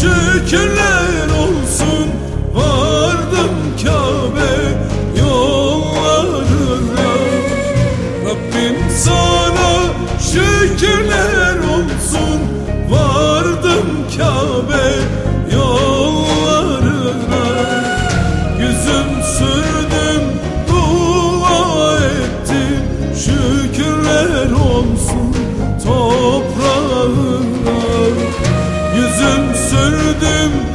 şükürler olsun. Vardım Kabe yollarına. Rabbim sana şükürler Yüzüm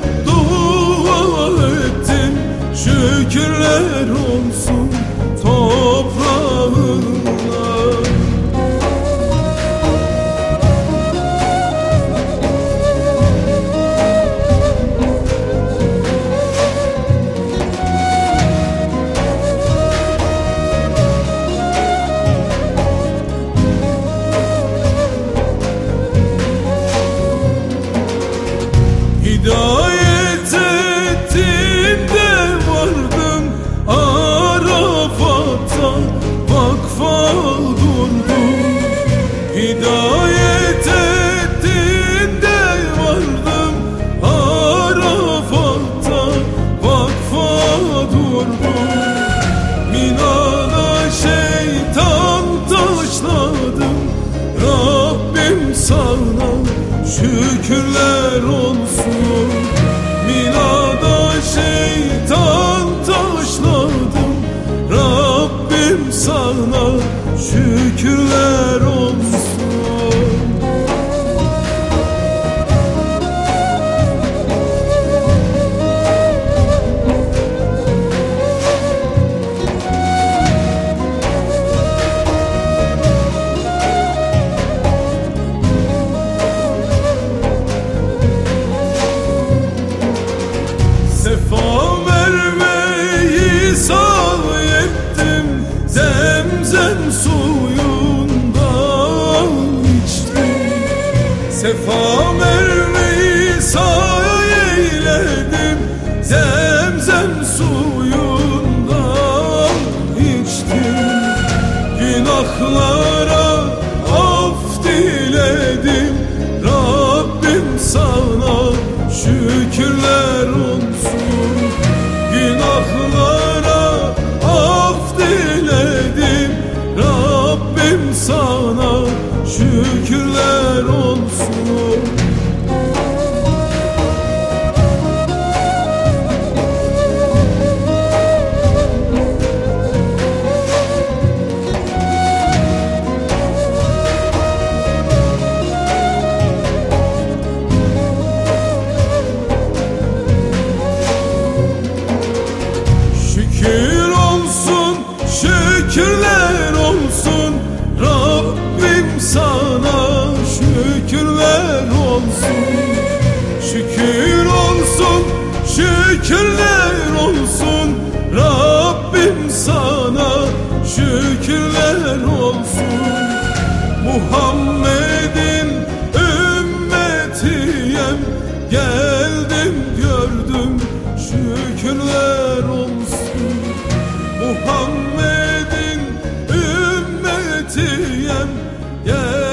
Hidayet ettin vardım Arafat'a vakfa durdum. Mina'da şeytan taşladım. Rabbim sana şükürler olsun. Mina'da şeytan taşladım. Rabbim sana şükürler Sefa Merve'yi sahi eyledim Zemzem suyundan içtim. Günahlara af diledim Rabbim sana şükürler olsun. Günahlara af diledim Rabbim sana şükürler şükürler olsun Rabbim sana şükürler olsun. Şükür olsun, şükürler olsun. Rabbim sana şükürler olsun. Muhammed'in ümmetiyem. Geldim gördüm şükürler yeah.